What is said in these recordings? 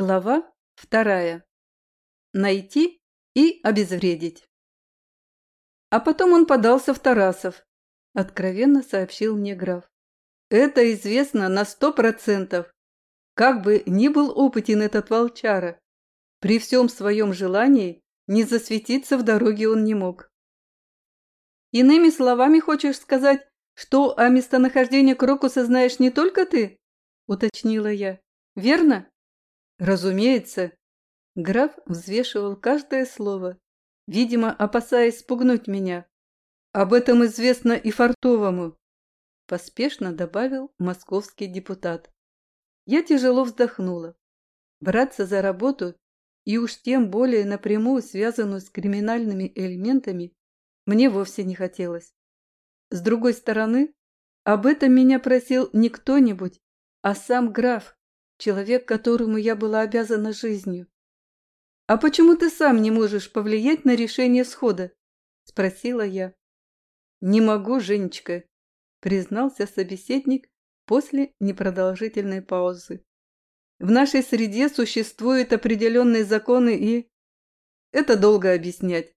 Глава вторая. Найти и обезвредить. А потом он подался в Тарасов, откровенно сообщил мне граф. Это известно на сто процентов. Как бы ни был опытен этот волчара, при всем своем желании не засветиться в дороге он не мог. Иными словами хочешь сказать, что о местонахождении Крокуса знаешь не только ты? Уточнила я. Верно? Разумеется. Граф взвешивал каждое слово, видимо, опасаясь спугнуть меня. Об этом известно и Фартовому, поспешно добавил московский депутат. Я тяжело вздохнула. Браться за работу, и уж тем более напрямую связанную с криминальными элементами, мне вовсе не хотелось. С другой стороны, об этом меня просил не кто-нибудь, а сам граф, человек, которому я была обязана жизнью. «А почему ты сам не можешь повлиять на решение схода?» – спросила я. «Не могу, Женечка», – признался собеседник после непродолжительной паузы. «В нашей среде существуют определенные законы и...» «Это долго объяснять».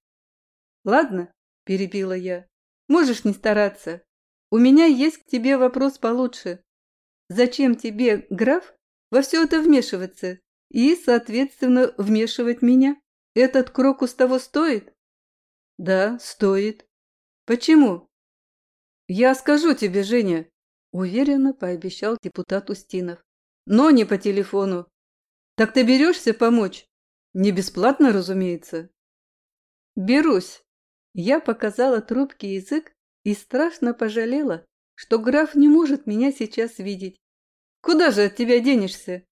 «Ладно», – перебила я, – «можешь не стараться. У меня есть к тебе вопрос получше. Зачем тебе, граф, во все это вмешиваться и, соответственно, вмешивать меня. Этот крокус того стоит? Да, стоит. Почему? Я скажу тебе, Женя, уверенно пообещал депутат Устинов. Но не по телефону. Так ты берешься помочь? Не бесплатно, разумеется. Берусь. Я показала трубке язык и страшно пожалела, что граф не может меня сейчас видеть. Куда же от тебя денешься?»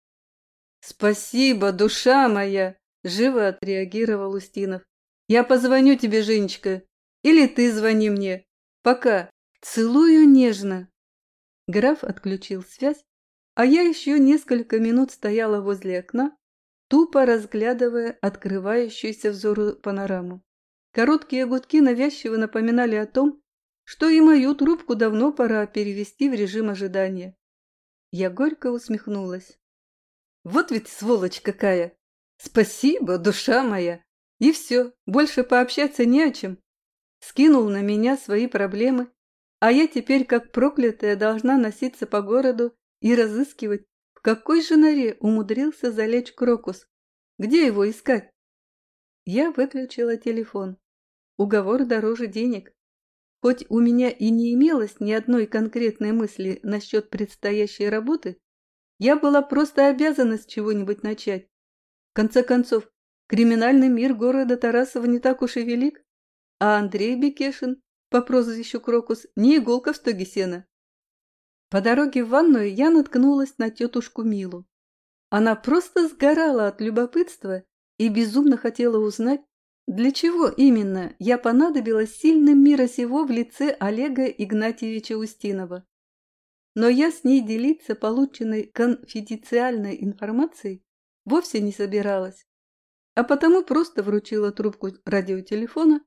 «Спасибо, душа моя!» – живо отреагировал Устинов. «Я позвоню тебе, Женечка, или ты звони мне. Пока. Целую нежно». Граф отключил связь, а я еще несколько минут стояла возле окна, тупо разглядывая открывающуюся взору панораму. Короткие гудки навязчиво напоминали о том, что и мою трубку давно пора перевести в режим ожидания. Я горько усмехнулась. Вот ведь сволочь какая! Спасибо, душа моя! И все, больше пообщаться не о чем. Скинул на меня свои проблемы, а я теперь, как проклятая, должна носиться по городу и разыскивать, в какой же норе умудрился залечь Крокус. Где его искать? Я выключила телефон. Уговор дороже денег. Хоть у меня и не имелось ни одной конкретной мысли насчет предстоящей работы, я была просто обязана с чего-нибудь начать. В конце концов, криминальный мир города Тарасова не так уж и велик, а Андрей Бекешин по прозвищу Крокус не иголка в стоге сена. По дороге в ванную я наткнулась на тетушку Милу. Она просто сгорала от любопытства и безумно хотела узнать, для чего именно я понадобилась сильным мира сего в лице Олега Игнатьевича Устинова? Но я с ней делиться полученной конфиденциальной информацией вовсе не собиралась, а потому просто вручила трубку радиотелефона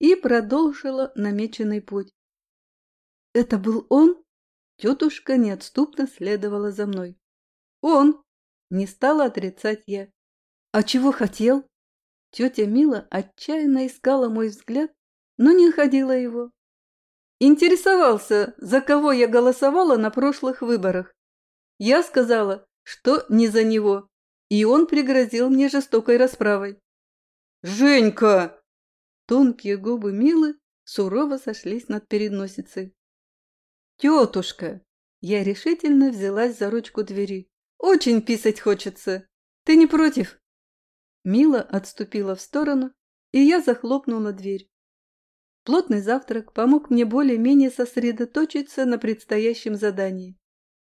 и продолжила намеченный путь. Это был он? Тетушка неотступно следовала за мной. Он! Не стала отрицать я. А чего хотел? Тетя Мила отчаянно искала мой взгляд, но не находила его. Интересовался, за кого я голосовала на прошлых выборах. Я сказала, что не за него, и он пригрозил мне жестокой расправой. «Женька!» Тонкие губы Милы сурово сошлись над переносицей. «Тетушка!» Я решительно взялась за ручку двери. «Очень писать хочется. Ты не против?» Мила отступила в сторону, и я захлопнула дверь. Плотный завтрак помог мне более-менее сосредоточиться на предстоящем задании.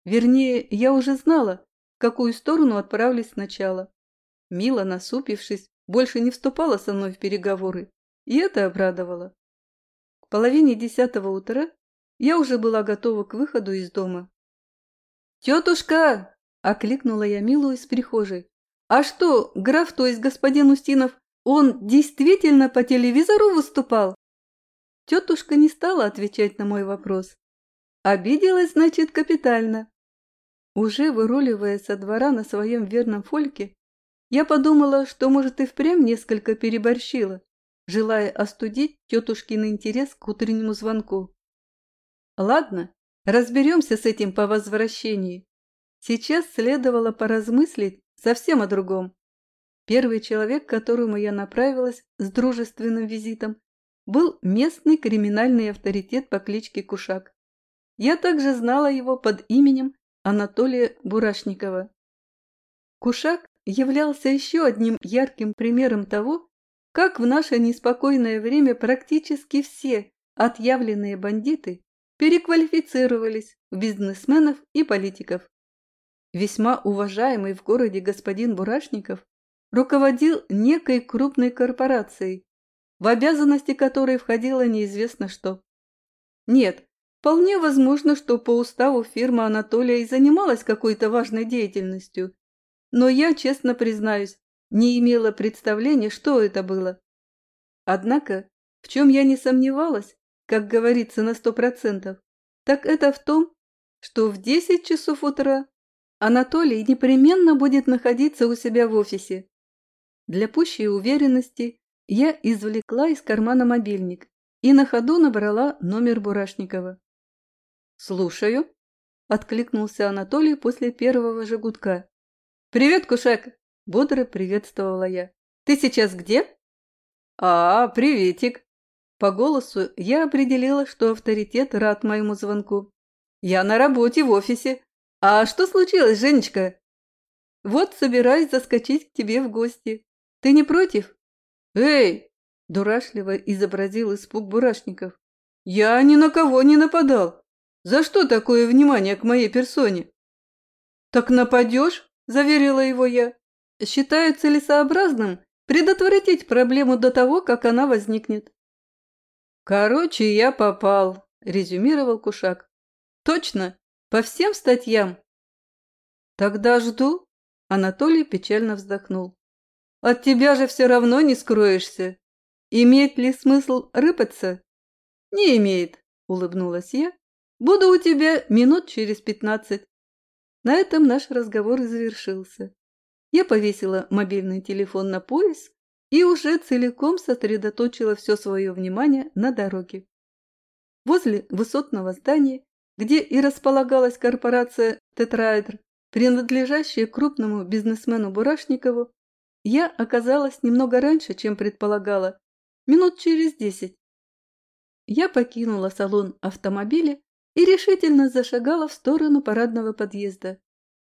Вернее, я уже знала, в какую сторону отправлюсь сначала. Мила, насупившись, больше не вступала со мной в переговоры, и это обрадовало. К половине десятого утра я уже была готова к выходу из дома. «Тетушка!» – окликнула я Милу из прихожей. А что, граф, то есть господин Устинов, он действительно по телевизору выступал? Тетушка не стала отвечать на мой вопрос. Обиделась, значит, капитально. Уже выруливая со двора на своем верном фольке, Я подумала, что, может, и впрямь несколько переборщила, желая остудить тетушкин интерес к утреннему звонку. Ладно, разберемся с этим по возвращении. Сейчас следовало поразмыслить совсем о другом. Первый человек, к которому я направилась с дружественным визитом, был местный криминальный авторитет по кличке Кушак. Я также знала его под именем Анатолия Бурашникова. Кушак являлся еще одним ярким примером того, как в наше неспокойное время практически все отъявленные бандиты переквалифицировались в бизнесменов и политиков. Весьма уважаемый в городе господин Бурашников руководил некой крупной корпорацией, в обязанности которой входило неизвестно что. Нет, вполне возможно, что по уставу фирма Анатолия и занималась какой-то важной деятельностью, но я, честно признаюсь, не имела представления, что это было. Однако, в чем я не сомневалась, как говорится на сто процентов, так это в том, что в десять часов утра Анатолий непременно будет находиться у себя в офисе. Для пущей уверенности я извлекла из кармана мобильник и на ходу набрала номер Бурашникова. «Слушаю», – откликнулся Анатолий после первого же. «Привет, Кушак!» – бодро приветствовала я. «Ты сейчас где?» «А, приветик!» По голосу я определила, что авторитет рад моему звонку. «Я на работе в офисе. А что случилось, Женечка?» «Вот собираюсь заскочить к тебе в гости. Ты не против?» «Эй!» – дурашливо изобразил испуг Бурашников. «Я ни на кого не нападал. За что такое внимание к моей персоне?» «Так нападешь?» – заверила его я. «Считаю целесообразным предотвратить проблему до того, как она возникнет». «Короче, я попал», – резюмировал Кушак. «Точно, по всем статьям». «Тогда жду», – Анатолий печально вздохнул. От тебя же все равно не скроешься. Имеет ли смысл рыпаться? Не имеет, улыбнулась я. Буду у тебя минут через пятнадцать. На этом наш разговор и завершился. Я повесила мобильный телефон на пояс и уже целиком сосредоточила все свое внимание на дороге. Возле высотного здания, где и располагалась корпорация «Тетраэдр», принадлежащая крупному бизнесмену Бурашникову, я оказалась немного раньше, чем предполагала, минут через десять. Я покинула салон автомобиля и решительно зашагала в сторону парадного подъезда.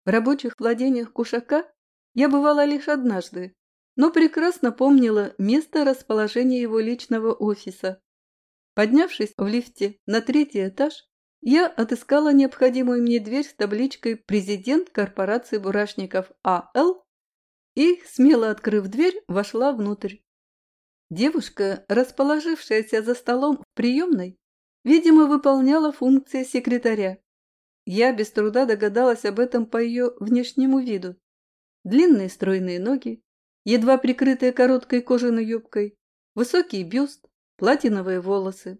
В рабочих владениях Кушака я бывала лишь однажды, но прекрасно помнила место расположения его личного офиса. Поднявшись в лифте на третий этаж, я отыскала необходимую мне дверь с табличкой «Президент корпорации бурашников А.Л и, смело открыв дверь, вошла внутрь. Девушка, расположившаяся за столом в приемной, видимо, выполняла функции секретаря. Я без труда догадалась об этом по ее внешнему виду. Длинные стройные ноги, едва прикрытые короткой кожаной юбкой, высокий бюст, платиновые волосы.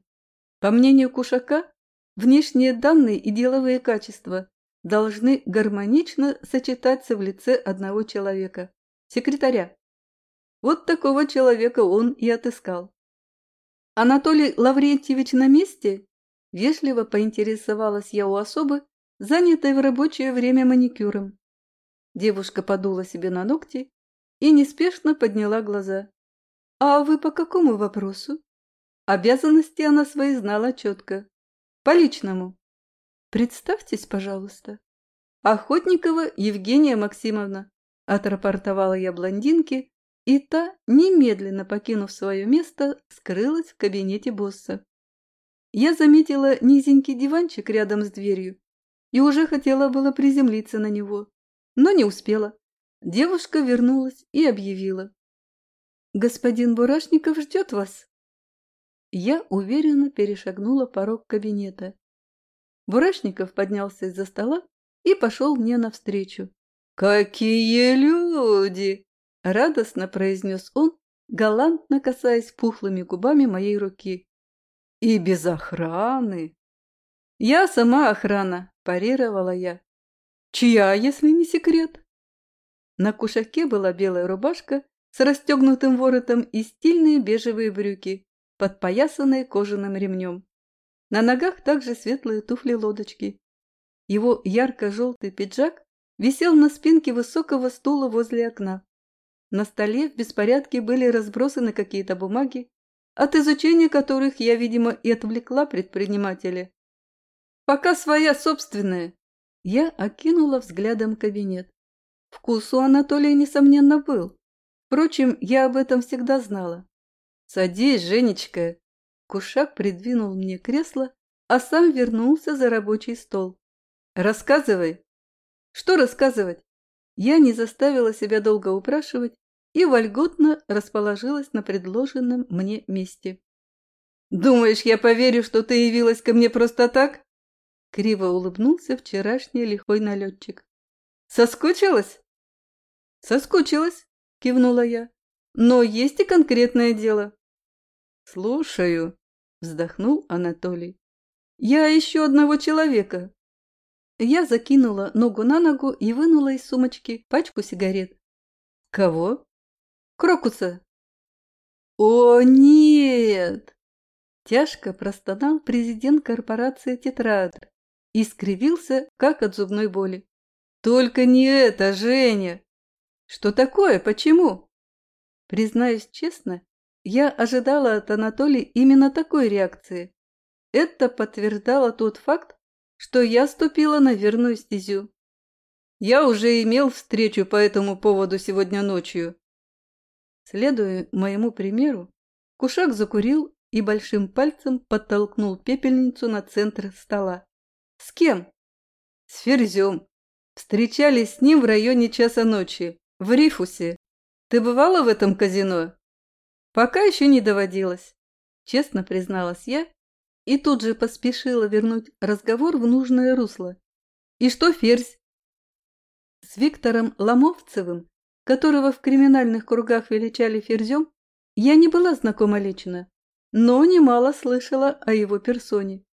По мнению Кушака, внешние данные и деловые качества должны гармонично сочетаться в лице одного человека секретаря. Вот такого человека он и отыскал. Анатолий Лаврентьевич на месте? Вежливо поинтересовалась я у особы, занятой в рабочее время маникюром. Девушка подула себе на ногти и неспешно подняла глаза. «А вы по какому вопросу?» Обязанности она свои знала четко. По личному. Представьтесь, пожалуйста. Охотникова Евгения Максимовна. – отрапортовала я блондинке, и та, немедленно покинув свое место, скрылась в кабинете босса. Я заметила низенький диванчик рядом с дверью и уже хотела было приземлиться на него, но не успела. Девушка вернулась и объявила. «Господин Бурашников ждет вас». Я уверенно перешагнула порог кабинета. Бурашников поднялся из-за стола и пошел мне навстречу. «Какие люди!» – радостно произнес он, галантно касаясь пухлыми губами моей руки. «И без охраны!» «Я сама охрана», – парировала я. «Чья, если не секрет?» На кушаке была белая рубашка с расстегнутым воротом и стильные бежевые брюки, подпоясанные кожаным ремнем. На ногах также светлые туфли-лодочки. Его ярко-желтый пиджак висел на спинке высокого стула возле окна. На столе в беспорядке были разбросаны какие-то бумаги, от изучения которых я, видимо, и отвлекла предпринимателя. Пока своя собственная. Я окинула взглядом кабинет. Вкус у Анатолия, несомненно, был. Впрочем, я об этом всегда знала. «Садись, Женечка!» Кушак придвинул мне кресло, а сам вернулся за рабочий стол. «Рассказывай!» «Что рассказывать?» Я не заставила себя долго упрашивать и вольготно расположилась на предложенном мне месте. «Думаешь, я поверю, что ты явилась ко мне просто так?» Криво улыбнулся вчерашний лихой налетчик. «Соскучилась?» «Соскучилась», — кивнула я. «Но есть и конкретное дело». «Слушаю», — вздохнул Анатолий. «Я ищу одного человека». Я закинула ногу на ногу и вынула из сумочки пачку сигарет. «Кого?» Крокуса!» «О, нет!» Тяжко простонал президент корпорации «Тетрадр» и скривился, как от зубной боли. «Только не это, Женя!» «Что такое? Почему?» Признаюсь честно, я ожидала от Анатолия именно такой реакции. Это подтверждало тот факт, что я ступила на верную стезю. Я уже имел встречу по этому поводу сегодня ночью. Следуя моему примеру, Кушак закурил и большим пальцем подтолкнул пепельницу на центр стола. «С кем?» «С Ферзем. Встречались с ним в районе часа ночи, в Рифусе. Ты бывала в этом казино?» «Пока еще не доводилось», – честно призналась я и тут же поспешила вернуть разговор в нужное русло. «И что Ферзь?» С Виктором Ломовцевым которого в криминальных кругах величали Ферзем, я не была знакома лично, но немало слышала о его персоне.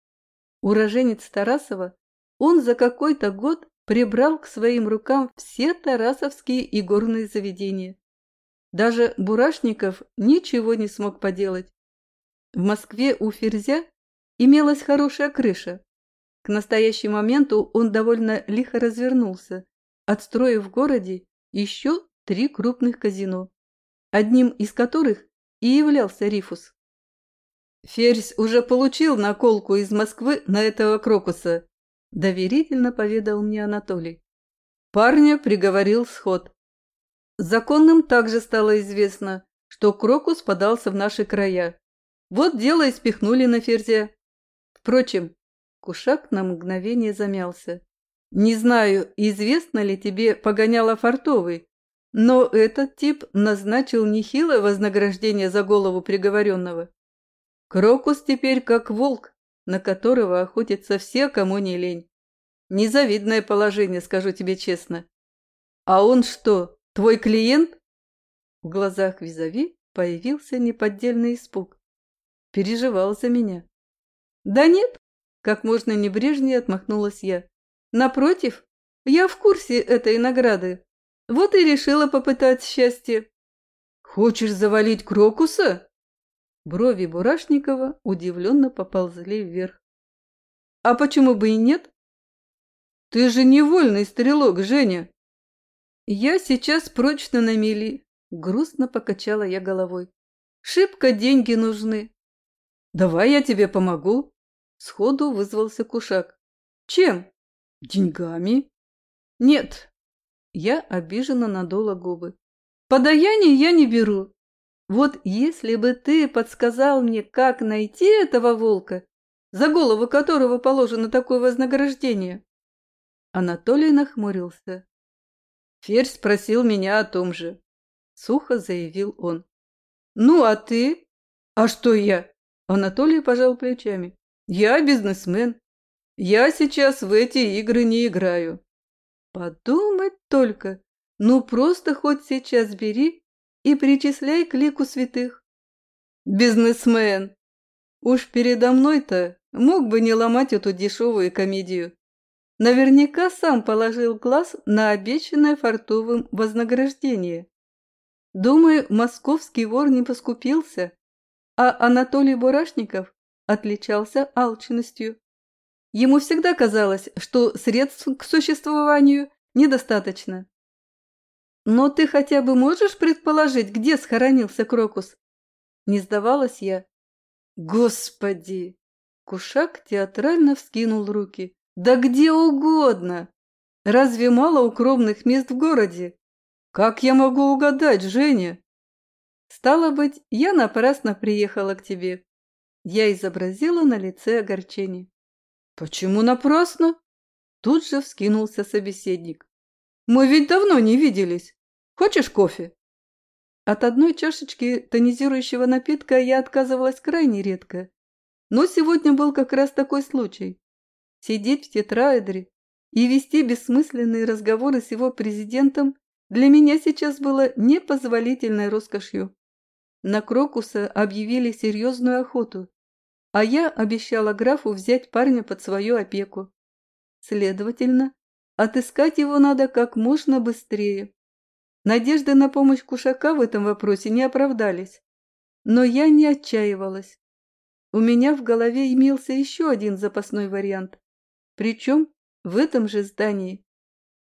Уроженец Тарасова, он за какой-то год прибрал к своим рукам все тарасовские и горные заведения. Даже Бурашников ничего не смог поделать. В Москве у Ферзя имелась хорошая крыша. К настоящему моменту он довольно лихо развернулся, отстроив в городе еще три крупных казино, одним из которых и являлся Рифус. «Ферзь уже получил наколку из Москвы на этого крокуса», – доверительно поведал мне Анатолий. Парня приговорил сход. Законным также стало известно, что крокус подался в наши края. Вот дело и спихнули на Ферзя. Впрочем, Кушак на мгновение замялся. «Не знаю, известно ли тебе погоняло фартовый, но этот тип назначил нехилое вознаграждение за голову приговоренного. Крокус теперь как волк, на которого охотятся все, кому не лень. Незавидное положение, скажу тебе честно. А он что, твой клиент? В глазах Визави появился неподдельный испуг. Переживал за меня. Да нет, как можно небрежнее отмахнулась я. Напротив, я в курсе этой награды, вот и решила попытать счастье. Хочешь завалить Крокуса? Брови Бурашникова удивленно поползли вверх. А почему бы и нет? Ты же невольный стрелок, Женя. Я сейчас прочно на мели. Грустно покачала я головой. Шибко деньги нужны. Давай я тебе помогу. Сходу вызвался Кушак. Чем? Деньгами? Нет, я обиженно надула губы. Подаяние я не беру. Вот если бы ты подсказал мне, как найти этого волка, за голову которого положено такое вознаграждение. Анатолий нахмурился. Ферзь спросил меня о том же. Сухо заявил он. Ну, а ты? А что я? Анатолий пожал плечами. Я бизнесмен. Я сейчас в эти игры не играю. Подумать только, ну просто хоть сейчас бери и причисляй к лику святых. Бизнесмен! Уж передо мной-то мог бы не ломать эту дешевую комедию. Наверняка сам положил глаз на обещанное фартовым вознаграждение. Думаю, московский вор не поскупился, а Анатолий Бурашников отличался алчностью. Ему всегда казалось, что средств к существованию недостаточно. Но ты хотя бы можешь предположить, где схоронился Крокус? Не сдавалась я. Господи! Кушак театрально вскинул руки. Да где угодно! Разве мало укромных мест в городе? Как я могу угадать, Женя? Стало быть, я напрасно приехала к тебе. Я изобразила на лице огорчение. Почему напрасно? Тут же вскинулся собеседник. Мы ведь давно не виделись. Хочешь кофе? От одной чашечки тонизирующего напитка я отказывалась крайне редко. Но сегодня был как раз такой случай. Сидеть в тетраэдре и вести бессмысленные разговоры с его президентом для меня сейчас было непозволительной роскошью. На Крокуса объявили серьезную охоту, а я обещала графу взять парня под свою опеку. Следовательно, отыскать его надо как можно быстрее. Надежды на помощь Кушака в этом вопросе не оправдались. Но я не отчаивалась. У меня в голове имелся еще один запасной вариант. Причем в этом же здании.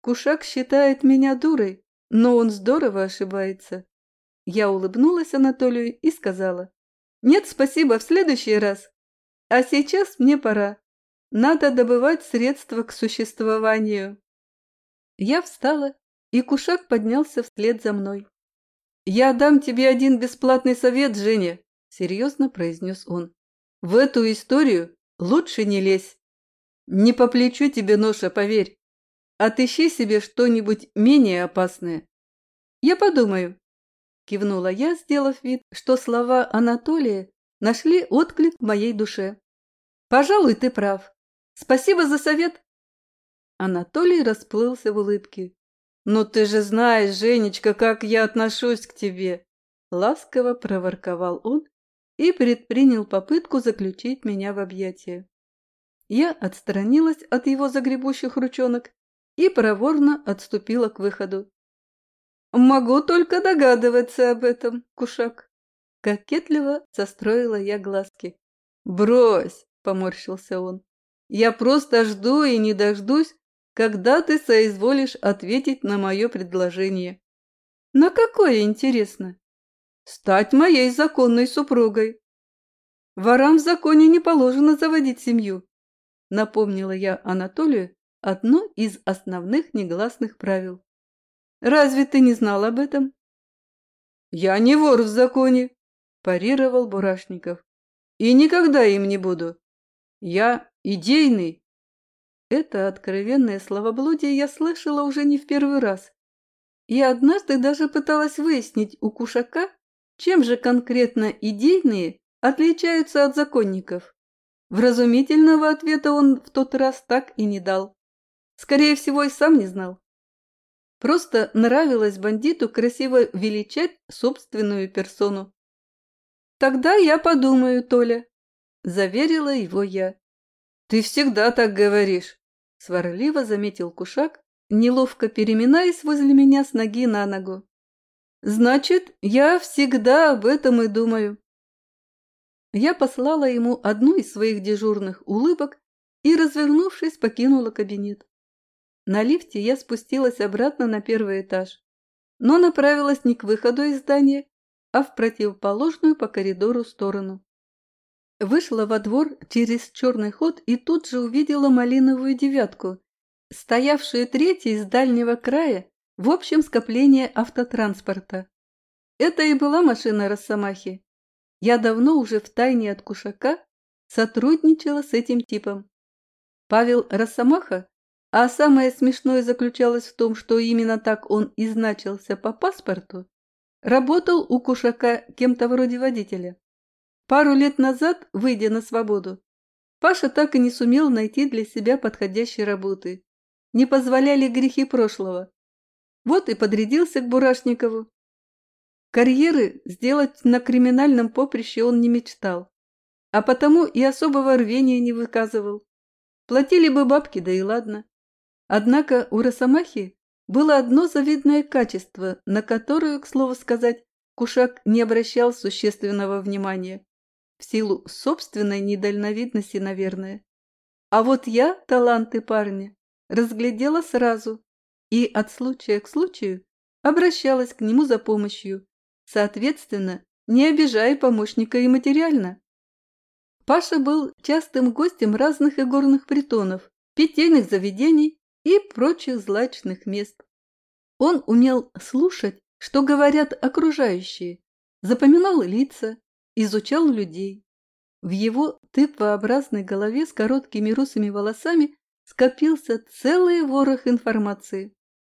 Кушак считает меня дурой, но он здорово ошибается. Я улыбнулась Анатолию и сказала. «Нет, спасибо, в следующий раз. А сейчас мне пора. Надо добывать средства к существованию». Я встала, и Кушак поднялся вслед за мной. «Я дам тебе один бесплатный совет, Женя», — серьезно произнес он. «В эту историю лучше не лезь. Не по плечу тебе ноша, поверь. Отыщи себе что-нибудь менее опасное. Я подумаю, Кивнула я, сделав вид, что слова Анатолия нашли отклик в моей душе. «Пожалуй, ты прав. Спасибо за совет!» Анатолий расплылся в улыбке. «Ну ты же знаешь, Женечка, как я отношусь к тебе!» Ласково проворковал он и предпринял попытку заключить меня в объятия. Я отстранилась от его загребущих ручонок и проворно отступила к выходу. «Могу только догадываться об этом, Кушак». Кокетливо состроила я глазки. «Брось!» – поморщился он. «Я просто жду и не дождусь, когда ты соизволишь ответить на мое предложение». «На какое, интересно?» «Стать моей законной супругой». «Ворам в законе не положено заводить семью», – напомнила я Анатолию одно из основных негласных правил. Разве ты не знал об этом? Я не вор в законе, парировал Бурашников. И никогда им не буду. Я идейный. Это откровенное словоблудие я слышала уже не в первый раз. И однажды даже пыталась выяснить у Кушака, чем же конкретно идейные отличаются от законников. Вразумительного ответа он в тот раз так и не дал. Скорее всего, и сам не знал. Просто нравилось бандиту красиво величать собственную персону. «Тогда я подумаю, Толя», – заверила его я. «Ты всегда так говоришь», – сварливо заметил Кушак, неловко переминаясь возле меня с ноги на ногу. «Значит, я всегда об этом и думаю». Я послала ему одну из своих дежурных улыбок и, развернувшись, покинула кабинет. На лифте я спустилась обратно на первый этаж, но направилась не к выходу из здания, а в противоположную по коридору сторону. Вышла во двор через черный ход и тут же увидела малиновую девятку, стоявшую третьей с дальнего края в общем скоплении автотранспорта. Это и была машина Росомахи. Я давно уже в тайне от Кушака сотрудничала с этим типом. Павел Росомаха а самое смешное заключалось в том, что именно так он и значился по паспорту. Работал у Кушака кем-то вроде водителя. Пару лет назад, выйдя на свободу, Паша так и не сумел найти для себя подходящей работы. Не позволяли грехи прошлого. Вот и подрядился к Бурашникову. Карьеры сделать на криминальном поприще он не мечтал, а потому и особого рвения не выказывал. Платили бы бабки, да и ладно. Однако у Росомахи было одно завидное качество, на которое, к слову сказать, Кушак не обращал существенного внимания. В силу собственной недальновидности, наверное. А вот я, таланты парня, разглядела сразу и от случая к случаю обращалась к нему за помощью, соответственно, не обижая помощника и материально. Паша был частым гостем разных игорных притонов, питейных заведений и прочих злачных мест. Он умел слушать, что говорят окружающие, запоминал лица, изучал людей. В его тыпообразной голове с короткими русыми волосами скопился целый ворох информации.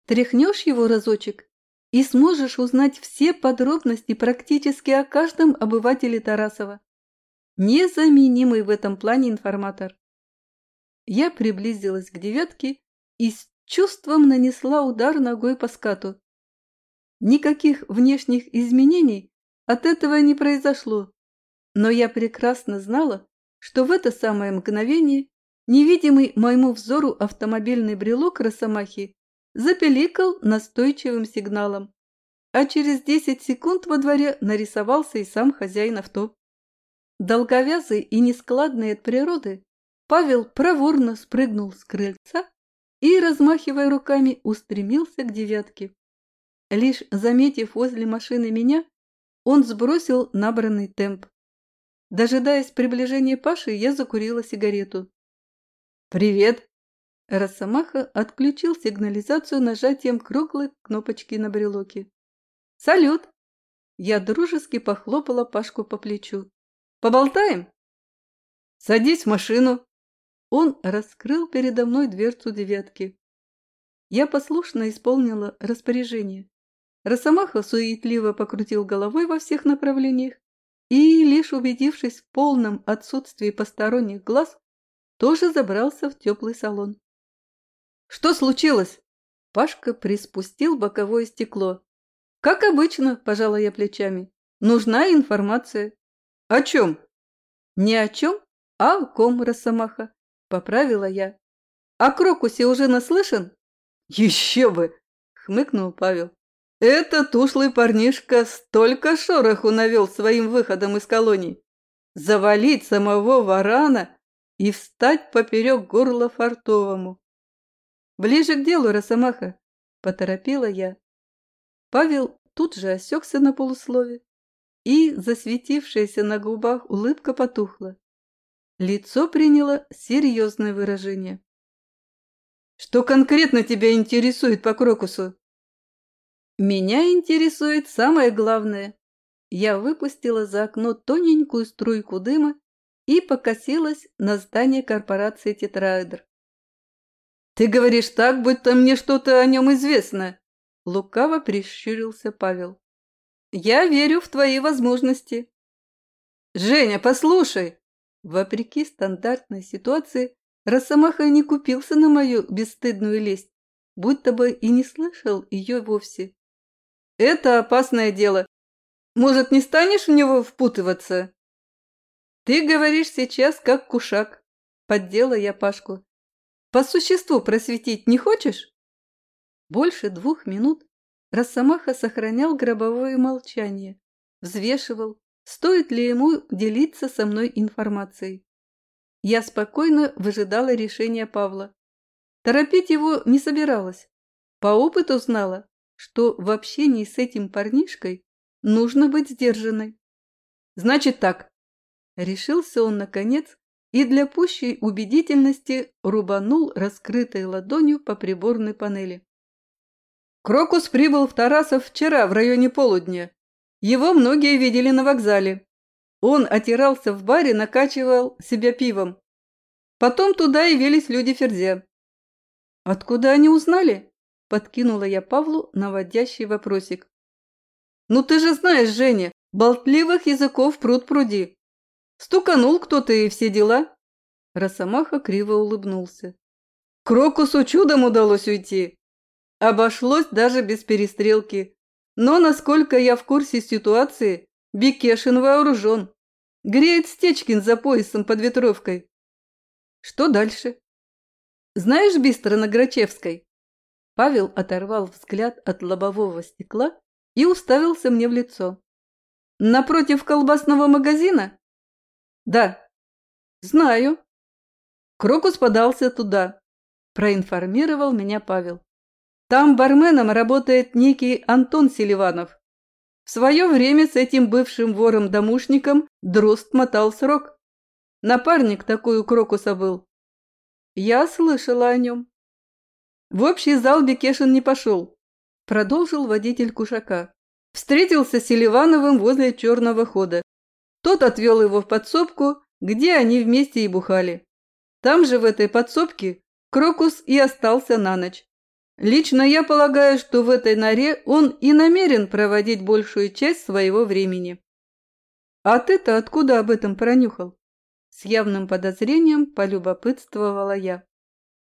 Тряхнешь его разочек и сможешь узнать все подробности практически о каждом обывателе Тарасова. Незаменимый в этом плане информатор. Я приблизилась к девятке и с чувством нанесла удар ногой по скату. Никаких внешних изменений от этого не произошло, но я прекрасно знала, что в это самое мгновение невидимый моему взору автомобильный брелок Росомахи запеликал настойчивым сигналом, а через десять секунд во дворе нарисовался и сам хозяин авто. Долговязый и нескладный от природы, Павел проворно спрыгнул с крыльца и, размахивая руками, устремился к девятке. Лишь заметив возле машины меня, он сбросил набранный темп. Дожидаясь приближения Паши, я закурила сигарету. «Привет!» Росомаха отключил сигнализацию нажатием круглой кнопочки на брелоке. «Салют!» Я дружески похлопала Пашку по плечу. «Поболтаем?» «Садись в машину!» Он раскрыл передо мной дверцу девятки. Я послушно исполнила распоряжение. Росомаха суетливо покрутил головой во всех направлениях и, лишь убедившись в полном отсутствии посторонних глаз, тоже забрался в теплый салон. «Что случилось?» Пашка приспустил боковое стекло. «Как обычно», – пожала я плечами. «Нужна информация». «О чем?» «Не о чем, а о ком, Росомаха», – поправила я. «О Крокусе уже наслышан?» «Еще бы!» – хмыкнул Павел. «Этот ушлый парнишка столько шороху навел своим выходом из колонии. Завалить самого варана и встать поперек горла фартовому. Ближе к делу, Росомаха, поторопила я. Павел тут же осекся на полуслове, и засветившаяся на губах улыбка потухла. Лицо приняло серьезное выражение. «Что конкретно тебя интересует по Крокусу?» «Меня интересует самое главное». Я выпустила за окно тоненькую струйку дыма и покосилась на здание корпорации «Тетраэдр». «Ты говоришь так, будто мне что-то о нем известно!» Лукаво прищурился Павел. «Я верю в твои возможности». «Женя, послушай!» Вопреки стандартной ситуации, Росомаха не купился на мою бесстыдную лесть, будто бы и не слышал ее вовсе. «Это опасное дело. Может, не станешь в него впутываться?» «Ты говоришь сейчас как кушак», — поддела я Пашку. «По существу просветить не хочешь?» Больше двух минут Росомаха сохранял гробовое молчание, взвешивал, стоит ли ему делиться со мной информацией. Я спокойно выжидала решения Павла. Торопить его не собиралась. По опыту знала, что в общении с этим парнишкой нужно быть сдержанной. «Значит так, Решился он, наконец, и для пущей убедительности рубанул раскрытой ладонью по приборной панели. Крокус прибыл в Тарасов вчера в районе полудня. Его многие видели на вокзале. Он отирался в баре, накачивал себя пивом. Потом туда явились люди Ферзя. «Откуда они узнали?» – подкинула я Павлу наводящий вопросик. «Ну ты же знаешь, Женя, болтливых языков пруд пруди. Стуканул кто-то и все дела. Росомаха криво улыбнулся. Крокусу чудом удалось уйти. Обошлось даже без перестрелки. Но, насколько я в курсе ситуации, Бекешин вооружен. Греет Стечкин за поясом под ветровкой. Что дальше? Знаешь быстро на Грачевской?» Павел оторвал взгляд от лобового стекла и уставился мне в лицо. «Напротив колбасного магазина?» «Да». «Знаю». Крокус подался туда. Проинформировал меня Павел. «Там барменом работает некий Антон Селиванов. В свое время с этим бывшим вором-домушником Дрозд мотал срок. Напарник такой у Крокуса был. Я слышала о нем. В общий зал Бекешин не пошел. Продолжил водитель Кушака. Встретился с Селивановым возле черного хода. Тот отвел его в подсобку, где они вместе и бухали. Там же в этой подсобке Крокус и остался на ночь. Лично я полагаю, что в этой норе он и намерен проводить большую часть своего времени. А ты-то откуда об этом пронюхал? С явным подозрением полюбопытствовала я.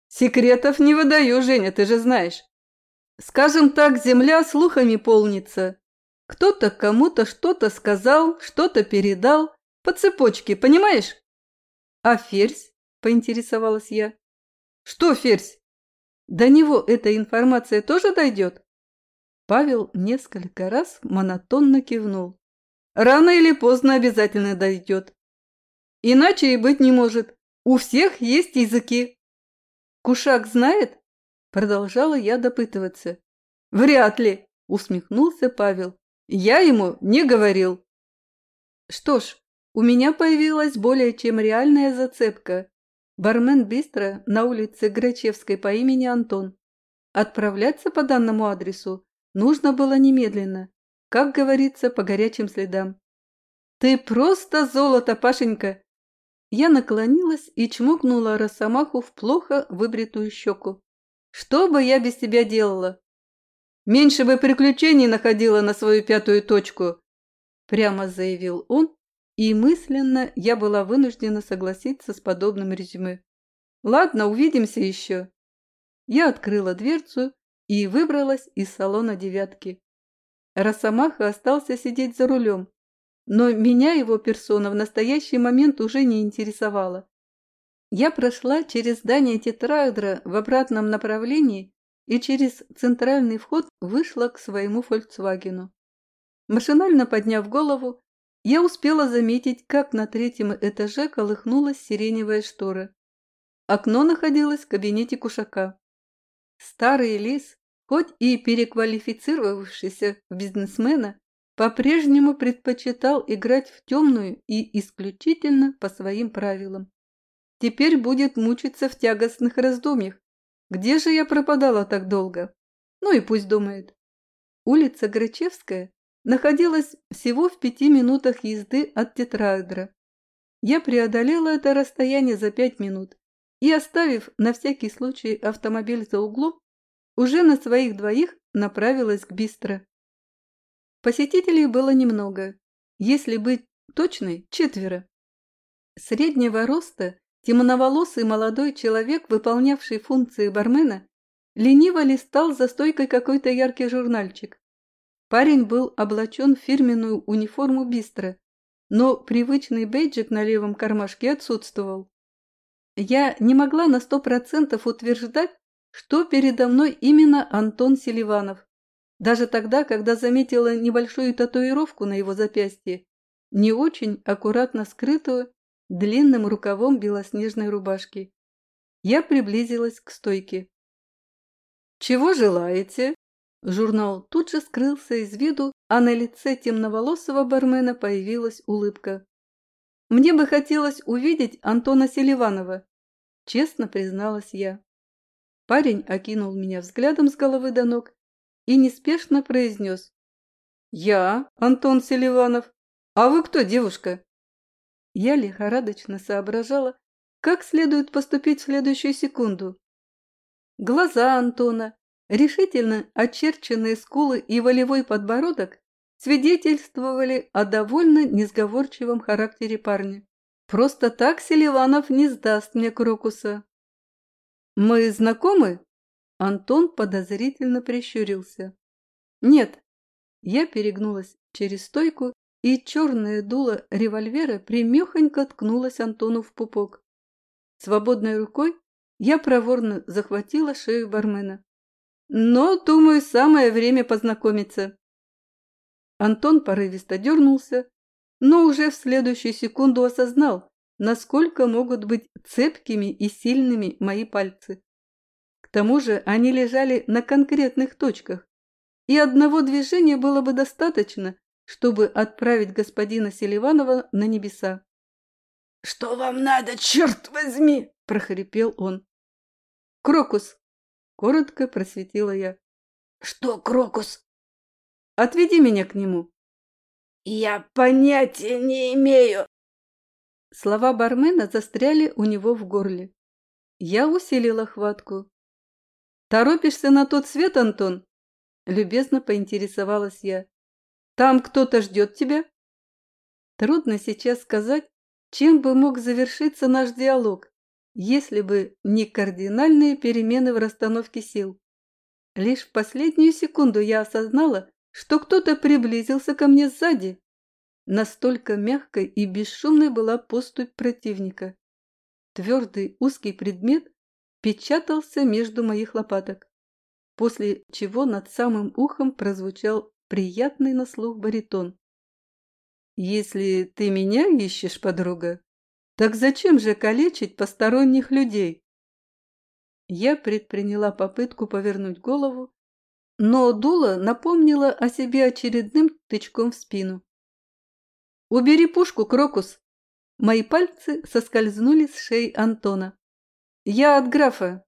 Секретов не выдаю, Женя, ты же знаешь. Скажем так, земля слухами полнится. Кто-то кому-то что-то сказал, что-то передал. По цепочке, понимаешь? А ферзь? Поинтересовалась я. Что ферзь? До него эта информация тоже дойдет? Павел несколько раз монотонно кивнул. Рано или поздно обязательно дойдет. Иначе и быть не может. У всех есть языки. Кушак знает? Продолжала я допытываться. Вряд ли, усмехнулся Павел. Я ему не говорил. Что ж, у меня появилась более чем реальная зацепка. Бармен Бистро на улице Грачевской по имени Антон. Отправляться по данному адресу нужно было немедленно, как говорится, по горячим следам. «Ты просто золото, Пашенька!» Я наклонилась и чмокнула Росомаху в плохо выбритую щеку. «Что бы я без тебя делала?» «Меньше бы приключений находила на свою пятую точку», прямо заявил он, и мысленно я была вынуждена согласиться с подобным резюме. «Ладно, увидимся еще». Я открыла дверцу и выбралась из салона «девятки». Росомаха остался сидеть за рулем, но меня его персона в настоящий момент уже не интересовала. Я прошла через здание тетраэдра в обратном направлении и через центральный вход вышла к своему «Фольксвагену». Машинально подняв голову, я успела заметить, как на третьем этаже колыхнулась сиреневая штора. Окно находилось в кабинете Кушака. Старый лис, хоть и переквалифицировавшийся в бизнесмена, по-прежнему предпочитал играть в темную и исключительно по своим правилам. Теперь будет мучиться в тягостных раздумьях. Где же я пропадала так долго? Ну и пусть думает. Улица Грачевская находилась всего в пяти минутах езды от тетраэдра. Я преодолела это расстояние за пять минут и, оставив на всякий случай автомобиль за углом, уже на своих двоих направилась к Бистро. Посетителей было немного, если быть точной, четверо. Среднего роста, темноволосый молодой человек, выполнявший функции бармена, лениво листал за стойкой какой-то яркий журнальчик. Парень был облачен в фирменную униформу бистро, но привычный бейджик на левом кармашке отсутствовал. Я не могла на сто процентов утверждать, что передо мной именно Антон Селиванов. Даже тогда, когда заметила небольшую татуировку на его запястье, не очень аккуратно скрытую длинным рукавом белоснежной рубашки. Я приблизилась к стойке. «Чего желаете?» Журнал тут же скрылся из виду, а на лице темноволосого бармена появилась улыбка. «Мне бы хотелось увидеть Антона Селиванова», – честно призналась я. Парень окинул меня взглядом с головы до ног и неспешно произнес. «Я, Антон Селиванов. А вы кто, девушка?» Я лихорадочно соображала, как следует поступить в следующую секунду. Глаза Антона, решительно очерченные скулы и волевой подбородок свидетельствовали о довольно несговорчивом характере парня. Просто так Селиванов не сдаст мне Крокуса. «Мы знакомы?» Антон подозрительно прищурился. «Нет». Я перегнулась через стойку, и черное дуло револьвера примехонько ткнулось Антону в пупок. Свободной рукой Я проворно захватила шею бармена. Но, думаю, самое время познакомиться. Антон порывисто дернулся, но уже в следующую секунду осознал, насколько могут быть цепкими и сильными мои пальцы. К тому же они лежали на конкретных точках, и одного движения было бы достаточно, чтобы отправить господина Селиванова на небеса. «Что вам надо, черт возьми?» – прохрипел он. «Крокус!» – коротко просветила я. «Что Крокус?» «Отведи меня к нему». «Я понятия не имею!» Слова бармена застряли у него в горле. Я усилила хватку. «Торопишься на тот свет, Антон?» Любезно поинтересовалась я. «Там кто-то ждет тебя?» Трудно сейчас сказать, чем бы мог завершиться наш диалог, если бы не кардинальные перемены в расстановке сил. Лишь в последнюю секунду я осознала, что кто-то приблизился ко мне сзади. Настолько мягкой и бесшумной была поступь противника. Твердый узкий предмет печатался между моих лопаток, после чего над самым ухом прозвучал приятный на слух баритон. «Если ты меня ищешь, подруга, так зачем же калечить посторонних людей?» Я предприняла попытку повернуть голову, но дуло напомнила о себе очередным тычком в спину. «Убери пушку, Крокус!» Мои пальцы соскользнули с шеи Антона. «Я от графа.